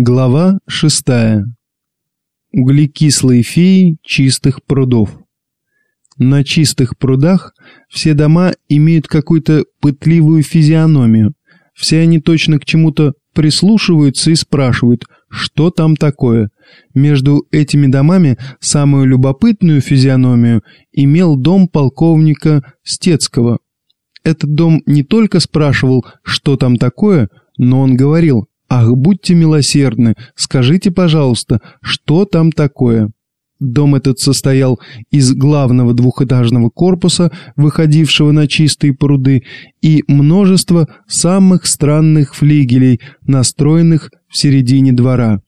Глава шестая. Углекислые феи чистых прудов. На чистых прудах все дома имеют какую-то пытливую физиономию. Все они точно к чему-то прислушиваются и спрашивают, что там такое. Между этими домами самую любопытную физиономию имел дом полковника Стецкого. Этот дом не только спрашивал, что там такое, но он говорил, «Ах, будьте милосердны, скажите, пожалуйста, что там такое?» Дом этот состоял из главного двухэтажного корпуса, выходившего на чистые пруды, и множества самых странных флигелей, настроенных в середине двора.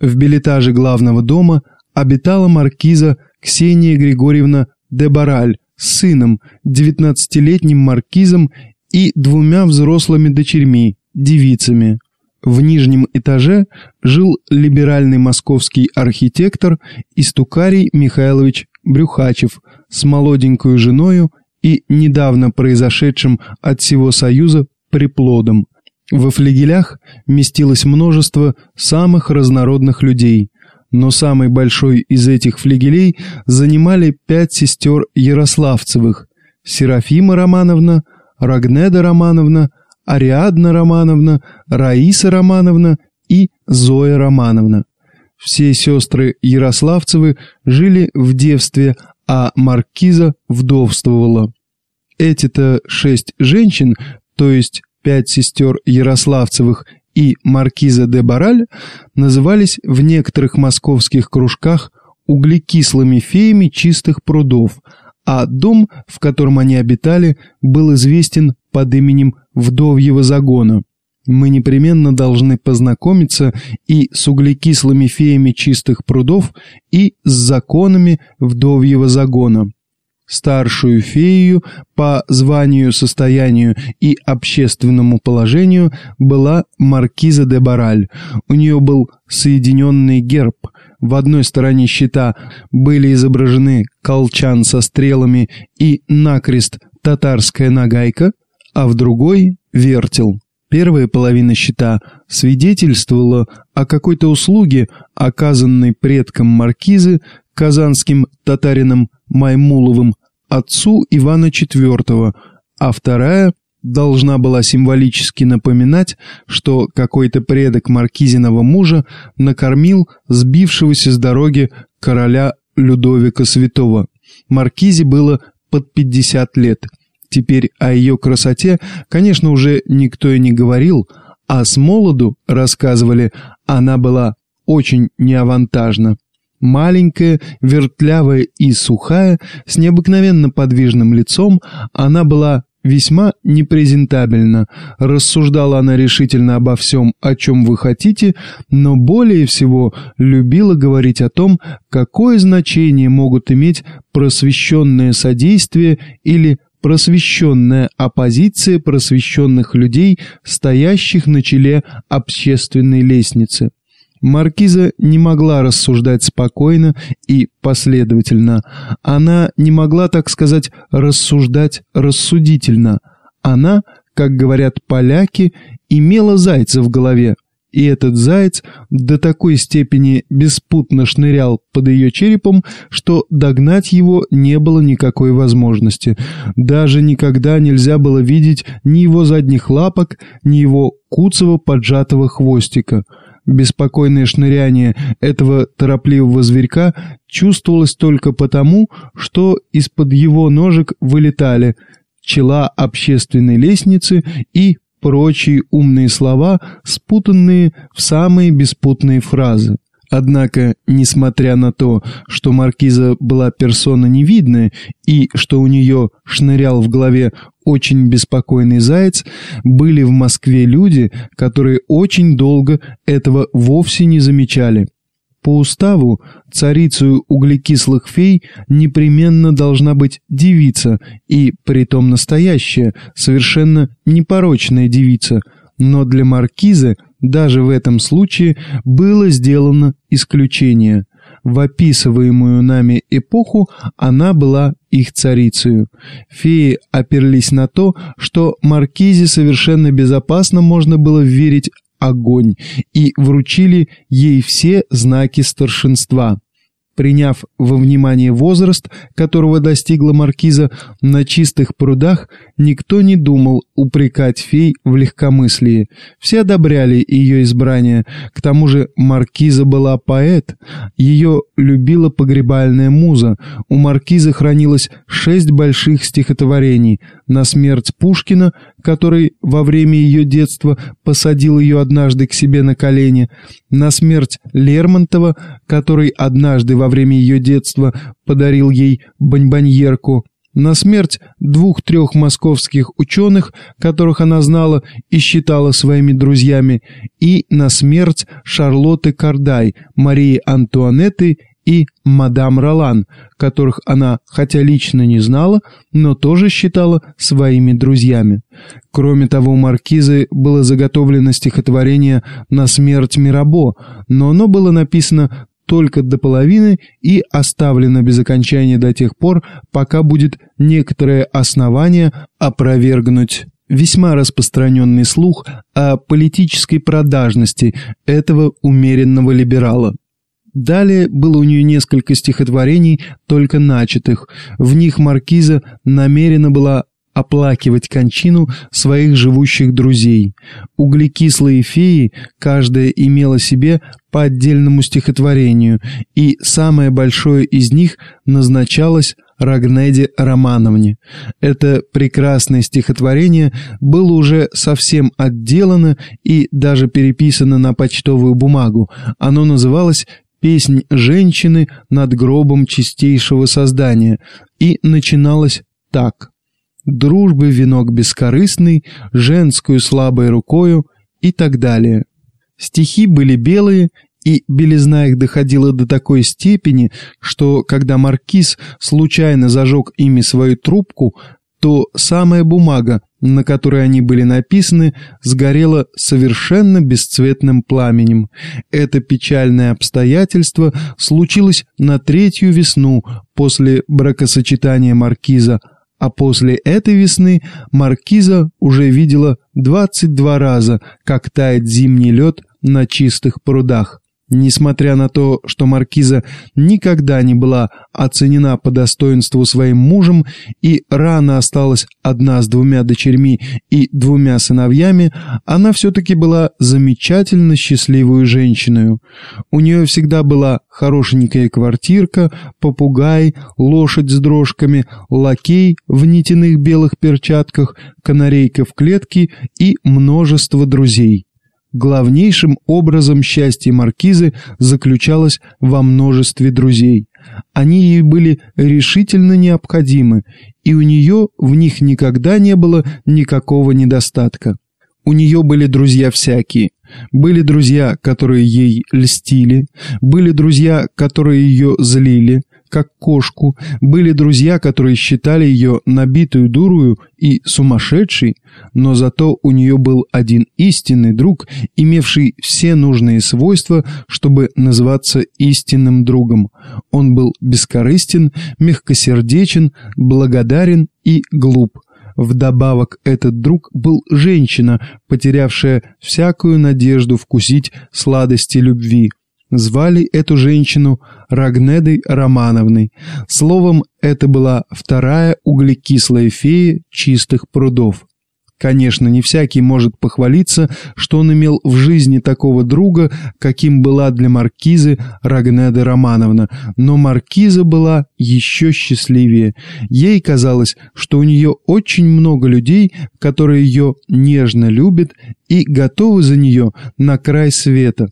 В билетаже главного дома обитала маркиза Ксения Григорьевна де Бараль с сыном, девятнадцатилетним маркизом и двумя взрослыми дочерьми, девицами. В нижнем этаже жил либеральный московский архитектор Истукарий Михайлович Брюхачев с молоденькой женою и недавно произошедшим от всего союза приплодом. Во флигелях местилось множество самых разнородных людей, но самый большой из этих флигелей занимали пять сестер Ярославцевых – Серафима Романовна, Рагнеда Романовна, Ариадна Романовна, Раиса Романовна и Зоя Романовна. Все сестры Ярославцевы жили в девстве, а Маркиза вдовствовала. Эти-то шесть женщин, то есть пять сестер Ярославцевых и Маркиза де Бараль, назывались в некоторых московских кружках углекислыми феями чистых прудов, а дом, в котором они обитали, был известен под именем Вдовьего загона. Мы непременно должны познакомиться и с углекислыми феями чистых прудов, и с законами Вдовьего загона. Старшую фею по званию, состоянию и общественному положению была маркиза де Бараль. У нее был соединенный герб. В одной стороне щита были изображены колчан со стрелами и накрест татарская нагайка – а в другой – вертел. Первая половина щита свидетельствовала о какой-то услуге, оказанной предкам маркизы, казанским татарином Маймуловым, отцу Ивана IV, а вторая должна была символически напоминать, что какой-то предок маркизиного мужа накормил сбившегося с дороги короля Людовика Святого. Маркизе было под 50 лет – Теперь о ее красоте, конечно, уже никто и не говорил, а с молоду, рассказывали, она была очень неавантажна. Маленькая, вертлявая и сухая, с необыкновенно подвижным лицом, она была весьма непрезентабельна. Рассуждала она решительно обо всем, о чем вы хотите, но более всего любила говорить о том, какое значение могут иметь просвещенное содействие или просвещенная оппозиция просвещенных людей, стоящих на челе общественной лестницы. Маркиза не могла рассуждать спокойно и последовательно. Она не могла, так сказать, рассуждать рассудительно. Она, как говорят поляки, имела зайца в голове, и этот заяц до такой степени беспутно шнырял под ее черепом, что догнать его не было никакой возможности. Даже никогда нельзя было видеть ни его задних лапок, ни его куцого поджатого хвостика. Беспокойное шныряние этого торопливого зверька чувствовалось только потому, что из-под его ножек вылетали чела общественной лестницы и прочие умные слова, спутанные в самые беспутные фразы. Однако, несмотря на то, что маркиза была персона невидная и что у нее шнырял в голове очень беспокойный заяц, были в Москве люди, которые очень долго этого вовсе не замечали. По уставу царицей углекислых фей непременно должна быть девица, и притом настоящая, совершенно непорочная девица, но для маркизы даже в этом случае было сделано исключение. В описываемую нами эпоху она была их царицей. Феи оперлись на то, что маркизе совершенно безопасно можно было верить огонь и вручили ей все знаки старшинства. Приняв во внимание возраст, которого достигла маркиза, на чистых прудах никто не думал упрекать фей в легкомыслии. Все одобряли ее избрание. К тому же маркиза была поэт. Ее любила погребальная муза. У маркизы хранилось шесть больших стихотворений. На смерть Пушкина, который во время ее детства посадил ее однажды к себе на колени. На смерть Лермонтова, который однажды во время ее детства подарил ей бонбоньерку, на смерть двух-трех московских ученых, которых она знала и считала своими друзьями, и на смерть Шарлотты Кардай, Марии Антуанетты и мадам Ролан, которых она, хотя лично не знала, но тоже считала своими друзьями. Кроме того, у маркизы было заготовлено стихотворение «На смерть Мирабо», но оно было написано только до половины и оставлено без окончания до тех пор, пока будет некоторое основание опровергнуть весьма распространенный слух о политической продажности этого умеренного либерала. Далее было у нее несколько стихотворений, только начатых. В них маркиза намерена была оплакивать кончину своих живущих друзей. Углекислые феи, каждая имела себе по отдельному стихотворению, и самое большое из них назначалось Рагнеде Романовне. Это прекрасное стихотворение было уже совсем отделано и даже переписано на почтовую бумагу. Оно называлось «Песнь женщины над гробом чистейшего создания» и начиналось так дружбы венок бескорыстный, женскую слабой рукою и так далее. Стихи были белые, и белизна их доходила до такой степени, что когда маркиз случайно зажег ими свою трубку, то самая бумага, на которой они были написаны, сгорела совершенно бесцветным пламенем. Это печальное обстоятельство случилось на третью весну после бракосочетания маркиза а после этой весны маркиза уже видела 22 раза, как тает зимний лед на чистых прудах. Несмотря на то, что маркиза никогда не была оценена по достоинству своим мужем и рано осталась одна с двумя дочерьми и двумя сыновьями, она все-таки была замечательно счастливой женщиной. У нее всегда была хорошенькая квартирка, попугай, лошадь с дрожками, лакей в нитяных белых перчатках, канарейка в клетке и множество друзей. Главнейшим образом счастье маркизы заключалось во множестве друзей. Они ей были решительно необходимы, и у нее в них никогда не было никакого недостатка. У нее были друзья всякие. Были друзья, которые ей льстили, были друзья, которые ее злили, как кошку, были друзья, которые считали ее набитую дурую и сумасшедшей, но зато у нее был один истинный друг, имевший все нужные свойства, чтобы называться истинным другом. Он был бескорыстен, мягкосердечен, благодарен и глуп. Вдобавок этот друг был женщина, потерявшая всякую надежду вкусить сладости любви. Звали эту женщину Рагнедой Романовной. Словом, это была вторая углекислая фея чистых прудов. Конечно, не всякий может похвалиться, что он имел в жизни такого друга, каким была для маркизы Рагнеда Романовна, но маркиза была еще счастливее. Ей казалось, что у нее очень много людей, которые ее нежно любят и готовы за нее на край света.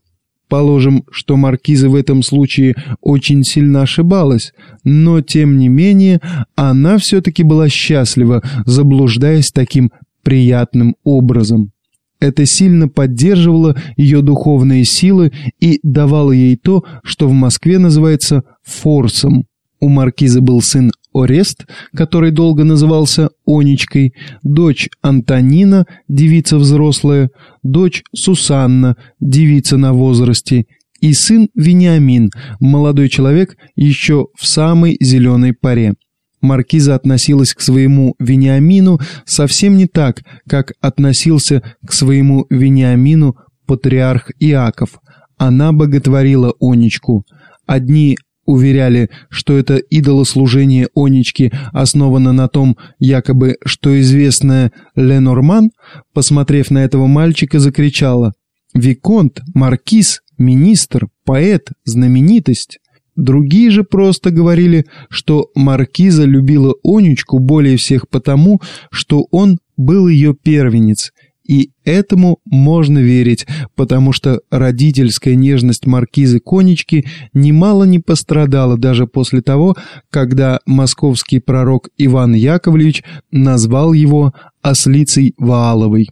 Положим, что маркиза в этом случае очень сильно ошибалась, но, тем не менее, она все-таки была счастлива, заблуждаясь таким приятным образом. Это сильно поддерживало ее духовные силы и давало ей то, что в Москве называется «форсом». У маркиза был сын Орест, который долго назывался Онечкой, дочь Антонина, девица взрослая, дочь Сусанна, девица на возрасте, и сын Вениамин, молодой человек еще в самой зеленой паре. Маркиза относилась к своему Вениамину совсем не так, как относился к своему Вениамину патриарх Иаков. Она боготворила Онечку. Одни уверяли, что это идолослужение Онечки основано на том, якобы, что известная Ленорман, посмотрев на этого мальчика, закричала «Виконт, маркиз, министр, поэт, знаменитость». Другие же просто говорили, что маркиза любила Онечку более всех потому, что он был ее первенец, и этому можно верить, потому что родительская нежность маркизы Конечки немало не пострадала даже после того, когда московский пророк Иван Яковлевич назвал его «ослицей Вааловой».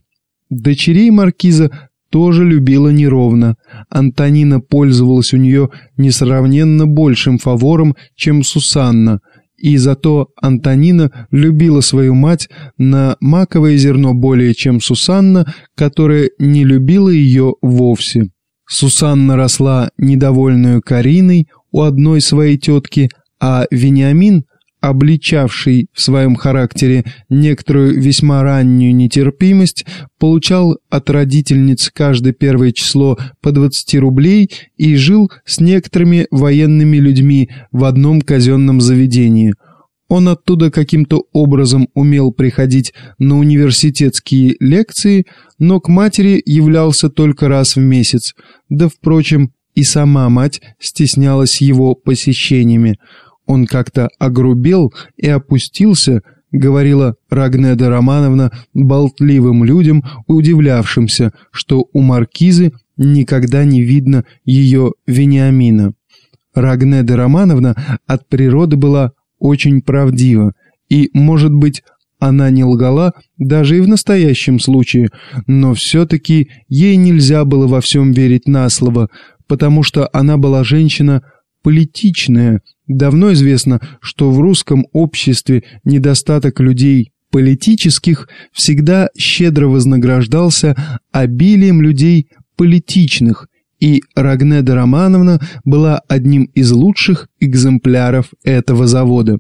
Дочерей маркиза тоже любила неровно. Антонина пользовалась у нее несравненно большим фавором, чем Сусанна – и зато Антонина любила свою мать на маковое зерно более, чем Сусанна, которая не любила ее вовсе. Сусанна росла недовольную Кариной у одной своей тетки, а Вениамин обличавший в своем характере некоторую весьма раннюю нетерпимость, получал от родительниц каждое первое число по 20 рублей и жил с некоторыми военными людьми в одном казенном заведении. Он оттуда каким-то образом умел приходить на университетские лекции, но к матери являлся только раз в месяц, да, впрочем, и сама мать стеснялась его посещениями. Он как-то огрубел и опустился, говорила Рагнеда Романовна болтливым людям, удивлявшимся, что у маркизы никогда не видно ее Вениамина. Рагнеда Романовна от природы была очень правдива, и, может быть, она не лгала даже и в настоящем случае, но все-таки ей нельзя было во всем верить на слово, потому что она была женщина политичная. Давно известно, что в русском обществе недостаток людей политических всегда щедро вознаграждался обилием людей политичных, и Рагнеда Романовна была одним из лучших экземпляров этого завода.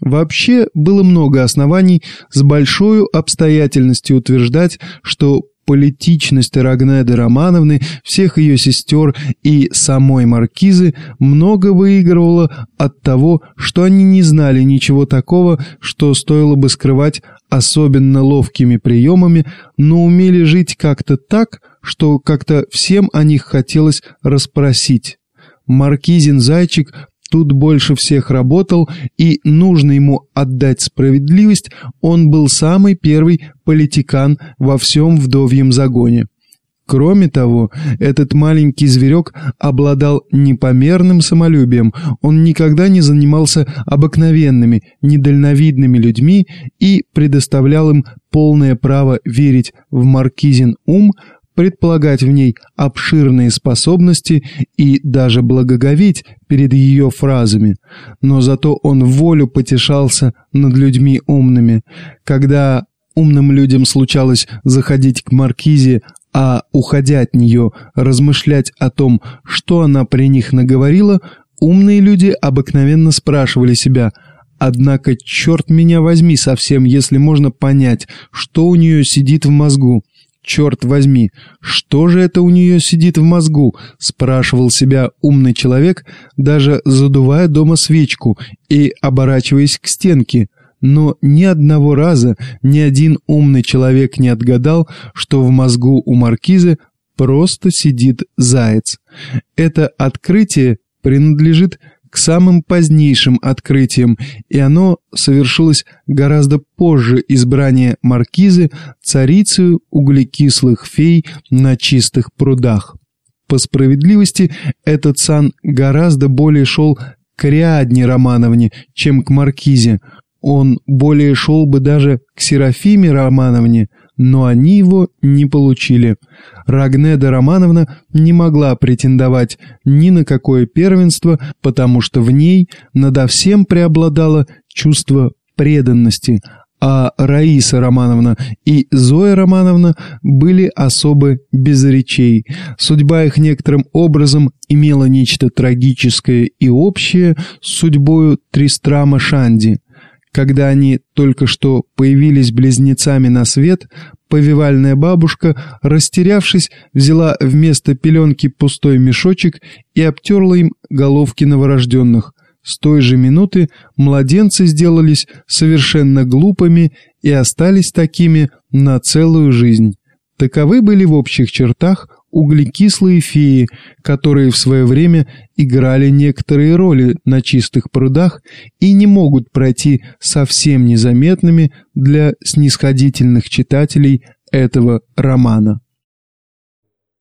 Вообще было много оснований с большой обстоятельностью утверждать, что политичность Рагнеды Романовны, всех ее сестер и самой Маркизы много выигрывала от того, что они не знали ничего такого, что стоило бы скрывать особенно ловкими приемами, но умели жить как-то так, что как-то всем о них хотелось расспросить. Маркизин зайчик тут больше всех работал, и нужно ему отдать справедливость, он был самый первый политикан во всем вдовьем загоне. Кроме того, этот маленький зверек обладал непомерным самолюбием, он никогда не занимался обыкновенными, недальновидными людьми и предоставлял им полное право верить в маркизин ум, предполагать в ней обширные способности и даже благоговеть перед ее фразами, но зато он волю потешался над людьми умными. Когда умным людям случалось заходить к маркизе, а, уходя от нее, размышлять о том, что она при них наговорила, умные люди обыкновенно спрашивали себя – Однако, черт меня возьми совсем, если можно понять, что у нее сидит в мозгу. «Черт возьми, что же это у нее сидит в мозгу?» – спрашивал себя умный человек, даже задувая дома свечку и оборачиваясь к стенке. Но ни одного раза ни один умный человек не отгадал, что в мозгу у маркизы просто сидит заяц. Это открытие принадлежит к самым позднейшим открытиям, и оно совершилось гораздо позже избрания маркизы царицей углекислых фей на чистых прудах. По справедливости, этот сан гораздо более шел к Ариадне Романовне, чем к маркизе. Он более шел бы даже к Серафиме Романовне, но они его не получили. Рагнеда Романовна не могла претендовать ни на какое первенство, потому что в ней надо всем преобладало чувство преданности, а Раиса Романовна и Зоя Романовна были особо без речей. Судьба их некоторым образом имела нечто трагическое и общее с судьбою Тристрама Шанди – когда они только что появились близнецами на свет, повивальная бабушка, растерявшись, взяла вместо пеленки пустой мешочек и обтерла им головки новорожденных. С той же минуты младенцы сделались совершенно глупыми и остались такими на целую жизнь. Таковы были в общих чертах углекислые феи, которые в свое время играли некоторые роли на чистых прудах и не могут пройти совсем незаметными для снисходительных читателей этого романа.